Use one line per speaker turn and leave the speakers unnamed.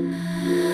Música